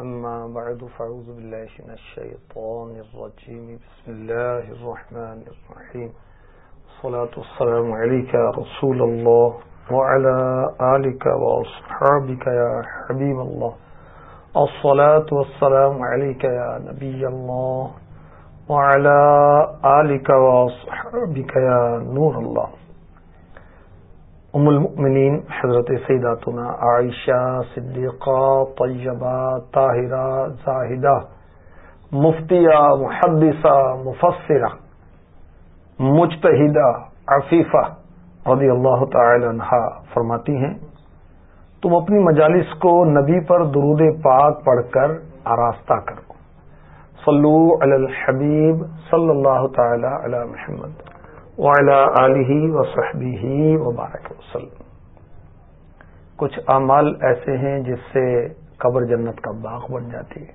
أما بعد، فأعوذ بالله من الشيطان الرجيم. بسم الله الرحمن الرحيم. الصلاة والسلام عليك يا رسول الله وعلى آلك وأصحابك يا حبيب الله. الصلاة والسلام عليك يا نبي الله وعلى آلك وأصحابك يا نور الله. ام المؤمنین حضرت سیداتنا عائشہ صدیقہ طیبہ طاہرہ زاہدہ مفتیہ محدثہ مفسرہ مجتہدہ عفیفہ رضی اللہ تعالی عنہ فرماتی ہیں۔ تم اپنی مجالس کو نبی پر درود پاک پڑھ کر آراستہ کرو۔ صلو علی الحبیب صلی اللہ تعالی علی محمد۔ علیہ وصحبی وبارک وسلم۔ کچھ اعمال ایسے ہیں جس سے قبر جنت کا باغ بن جاتی ہے۔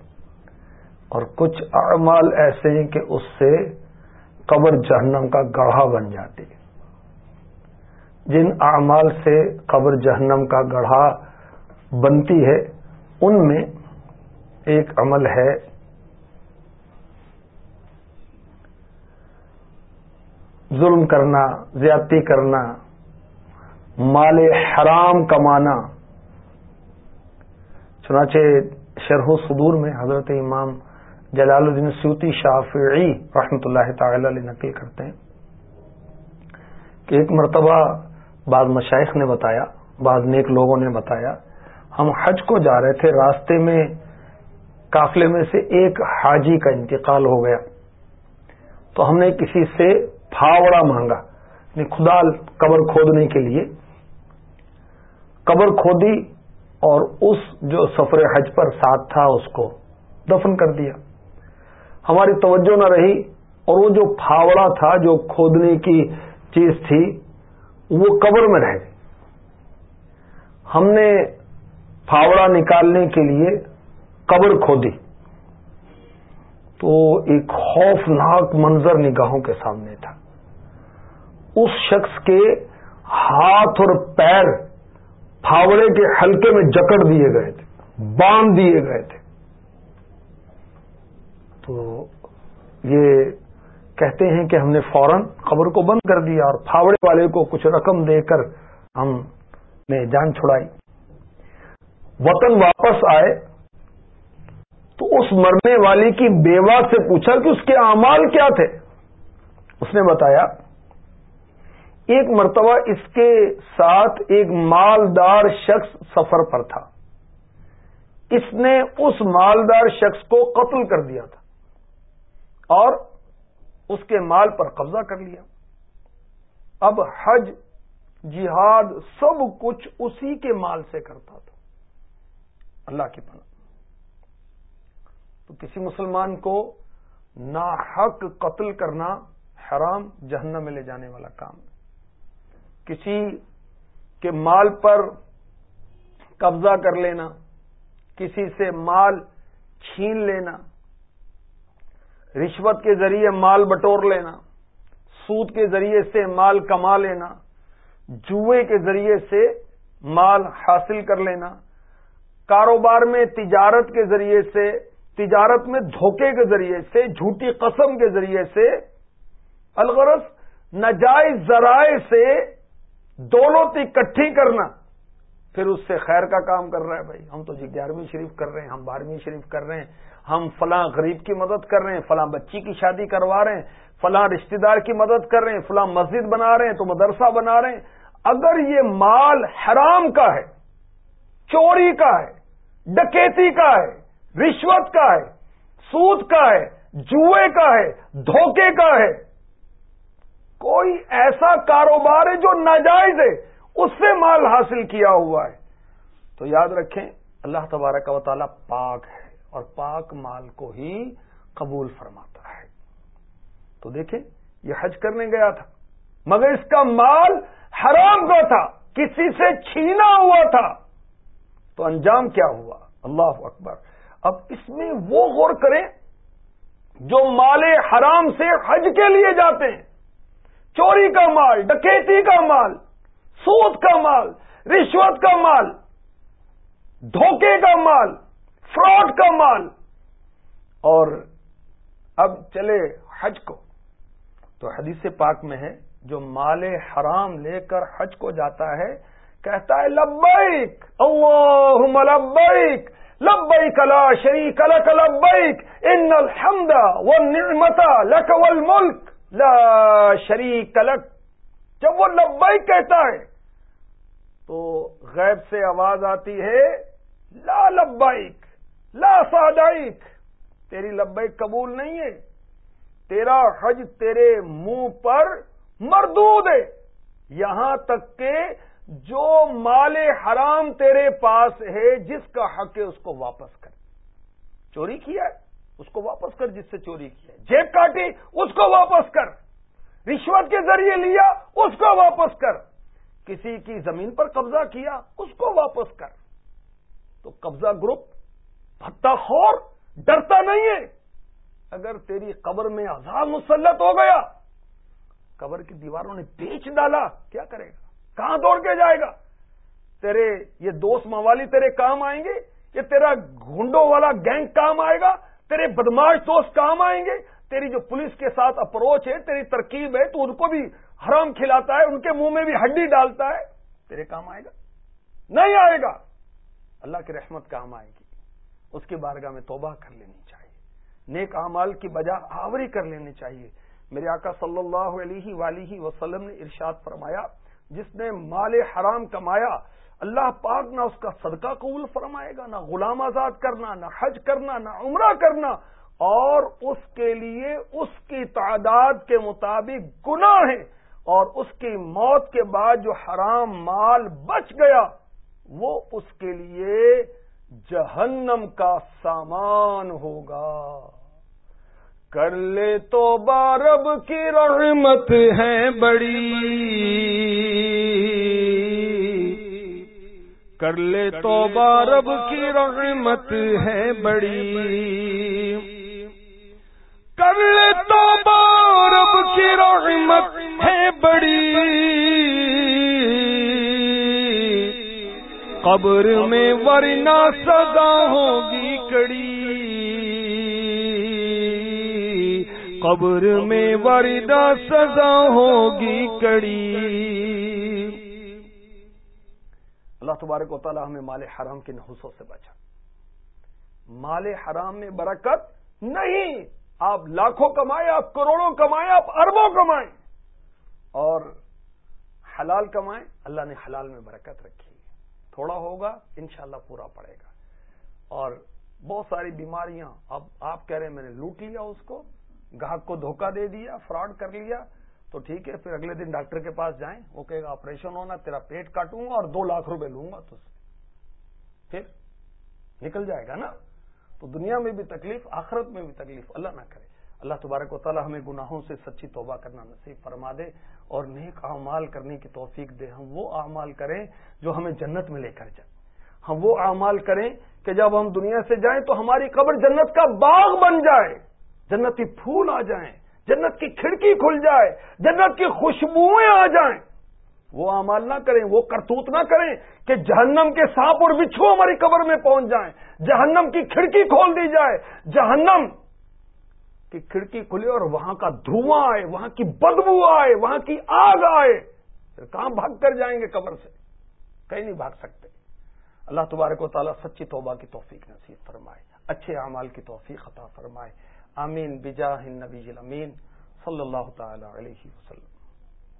اور کچھ اعمال ایسے ہیں کہ اس سے قبر جہنم کا گڑھا بن جاتی ہے۔ جن اعمال سے قبر جہنم کا گڑھا بنتی ہے، ان میں ایک عمل ہے ظلم کرنا، زیادتی کرنا، مال حرام کمانا۔ چنانچہ شرح و صدور میں حضرت امام جلال الدین سیوتی شافعی رحمۃ اللہ تعالی علیہ نقل کرتے ہیں کہ ایک مرتبہ بعض مشائق نے بتایا، بعض نیک لوگوں نے بتایا، ہم حج کو جا رہے تھے، راستے میں قافلے میں سے ایک حاجی کا انتقال ہو گیا۔ تو ہم نے کسی سے پھاوڑا مانگا یعنی خدا قبر کھودنے کے لیے۔ قبر کھودی اور اس جو سفر حج پر ساتھ تھا اس کو دفن کر دیا۔ ہماری توجہ نہ رہی اور وہ جو پھاوڑا تھا جو کھودنے کی چیز تھی، وہ قبر میں رہ گئی۔ ہم نے پھاوڑا نکالنے کے لیے قبر کھودی۔ تو ایک خوفناک منظر نگاہوں کے سامنے تھا۔ اس شخص کے ہاتھ اور پیر پھاوڑے کے حلقے میں جکڑ دیے گئے تھے، باندھ دیے گئے تھے۔ تو یہ کہتے ہیں کہ ہم نے فوراً خبر کو بند کر دیا اور پھاوڑے والے کو کچھ رقم دے کر ہم نے جان چھڑائی۔ وطن واپس آئے تو اس مرنے والی کی بیوہ سے پوچھا کہ اس کے اعمال کیا تھے؟ اس نے بتایا، ایک مرتبہ اس کے ساتھ ایک مالدار شخص سفر پر تھا۔ اس نے اس مالدار شخص کو قتل کر دیا تھا اور اس کے مال پر قبضہ کر لیا۔ اب حج، جہاد سب کچھ اسی کے مال سے کرتا تھا۔ اللہ کی پناہ۔ تو کسی مسلمان کو ناحق قتل کرنا حرام جہنم میں لے جانے والا کام کسی کے مال پر قبضہ کر لینا، کسی سے مال چھین لینا، رشوت کے ذریعے مال بٹور لینا، سود کے ذریعے سے مال کما لینا، جوئے کے ذریعے سے مال حاصل کر لینا، کاروبار میں تجارت کے ذریعے سے تجارت میں دھوکے کے ذریعے سے، جھوٹی قسم کے ذریعے سے، الغرض نجائز ذرائع سے دولت اکٹھی کرنا۔ پھر اس سے خیر کا کام کر رہا ہے بھائی۔ ہم تو جی گیارہویں شریف کر رہے ہیں، ہم بارہویں شریف کر رہے ہیں، ہم فلاں غریب کی مدد کر رہے ہیں، فلاں بچی کی شادی کروا رہے ہیں، فلاں رشتہ دار کی مدد کر رہے ہیں، فلاں مسجد بنا رہے ہیں تو مدرسہ بنا رہے ہیں۔ اگر یہ مال حرام کا ہے، چوری کا ہے، ڈکیتی کا ہے رشوت کا ہے، سود کا ہے، جوئے کا ہے، دھوکے کا ہے۔ کوئی ایسا کاروبار ہے جو ناجائز ہے، اس سے مال حاصل کیا ہوا ہے۔ تو یاد رکھیں، اللہ تبارک و تعالی پاک ہے اور پاک مال کو ہی قبول فرماتا ہے۔ تو دیکھیں، یہ حج کرنے گیا تھا، مگر اس کا مال حرام کا تھا، کسی سے چھینا ہوا تھا۔ تو انجام کیا ہوا؟ اللہ اکبر۔ اب اس میں وہ غور کریں جو مال حرام سے حج کے لیے جاتے ہیں۔ چوری کا مال، ڈکیتی کا مال، سود کا مال، رشوت کا مال، دھوکے کا مال، فراڈ کا مال۔ اور اب چلے حج کو۔ تو حدیث پاک میں ہے، جو مال حرام لے کر حج کو جاتا ہے، کہتا ہے، لبیک، اللہم لبیک لبیک لا شریک لک لبیک ان الحمد والنعمت لک والملک لا شریک لک جب وہ لبیک کہتا ہے، تو غیب سے آواز آتی ہے، لا لبیک لا سادائک تیری لبیک قبول نہیں ہے. تیرا حج تیرے منہ پر مردود ہے. یہاں تک کہ جو مال حرام تیرے پاس ہے، جس کا حق ہے، اس کو واپس کر۔ چوری کیا ہے؟ اس کو واپس کر جس سے چوری کیا ہے۔ جیب کاٹی، اس کو واپس کر۔ رشوت کے ذریعے لیا، اس کو واپس کر۔ کسی کی زمین پر قبضہ کیا، اس کو واپس کر۔ تو قبضہ گروپ بھتا خور، ڈرتا نہیں ہے۔ اگر تیری قبر میں عذاب مسلط ہو گیا، قبر کی دیواروں نے بیچ ڈالا، کیا کرے گا؟ کہاں دوڑ کے جائے گا؟ تیرے یہ دوست موالی تیرے کام آئیں گے؟ یہ تیرا گھنڈوں والا گینگ کام آئے گا؟ تیرے بدماش دوست کام آئیں گے؟ تیری جو پولیس کے ساتھ اپروچ ہے، تیری ترکیب ہے، تو ان کو بھی حرام کھلاتا ہے، ان کے منہ میں بھی ہڈی ڈالتا ہے، تیرے کام آئے گا؟ نہیں آئے گا۔ اللہ کی رحمت کام آئے گی اس کی بارگاہ میں توبہ کر لینی چاہیے۔ نیک اعمال کی بجا آوری کر لینی چاہیے۔ میرے آقا صلی اللہ علیہ ولیہ وسلم نے ارشاد فرمایا جس نے مال حرام کمایا، اللہ پاک نہ اس کا صدقہ قبول فرمائے گا، نہ غلام آزاد کرنا، نہ حج کرنا، نہ عمرہ کرنا، اور اس کے لیے اس کی تعداد کے مطابق گنا ہے اور اس کی موت کے بعد جو حرام مال بچ گیا، وہ اس کے لیے جہنم کا سامان ہوگا۔ کر لے تو بارب کی رحمت ہے بڑی۔ کر لے تو بارب کی رحمت ہے بڑی۔ کر لے تو بارب کی رحمت ہے بڑی۔ قبر میں ورنہ سزا ہوگی کڑی۔ قبر میں وردہ سزا ہوگی کڑی۔ اللہ تبارک و تعالی ہمیں مال حرام کے نحوسوں سے بچا۔ مال حرام میں برکت نہیں۔ آپ لاکھوں کمائیں، آپ کروڑوں کمائیں، آپ اربوں کمائیں۔ اور حلال کمائیں، اللہ نے حلال میں برکت رکھی۔ تھوڑا ہوگا، انشاءاللہ پورا پڑے گا۔ اور بہت ساری بیماریاں، اب آپ کہہ رہے ہیں میں نے لوٹ لیا اس کو، گاہک کو دھوکہ دے دیا، فراڈ کر لیا تو ٹھیک ہے، پھر اگلے دن ڈاکٹر کے پاس جائیں، وہ کہے گا، آپریشن ہونا، تیرا پیٹ کاٹوں گا اور دو لاکھ روپے لوں گا تو پھر نکل جائے گا نا۔ تو دنیا میں بھی تکلیف، آخرت میں بھی تکلیف، اللہ نہ کرے۔ اللہ تبارک و تعالی ہمیں گناہوں سے سچی توبہ کرنا نصیب فرما دے اور نیک اعمال کرنے کی توفیق دے۔ ہم وہ اعمال کریں جو ہمیں جنت میں لے کر جائیں۔ ہم وہ اعمال کریں کہ جب ہم دنیا سے جائیں تو ہماری قبر جنت کا باغ بن جائے، جنتی پھول آ جائیں۔ جنت کی کھڑکی کھل جائے، جنت کی خوشبوئیں آ جائیں۔ وہ امال نہ کریں، وہ کرتوت نہ کریں کہ جہنم کے سانپ اور بچھو ہماری قبر میں پہنچ جائیں۔ جہنم کی کھڑکی کھول دی جائے۔ جہنم کی کھڑکی کھلے اور وہاں کا دھواں آئے، وہاں کی بدبو آئے، وہاں کی آگ آئے۔ پھر کہاں بھاگ کر جائیں گے قبر سے؟ کہیں نہیں بھاگ سکتے۔ اللہ تبارک و تعالیٰ سچی توبہ کی توفیق نصیب فرمائے۔ اچھے اعمال کی توفیق عطا فرمائے۔ آمین بجاہ النبی الامین صلی اللہ تعالی علیہ وسلم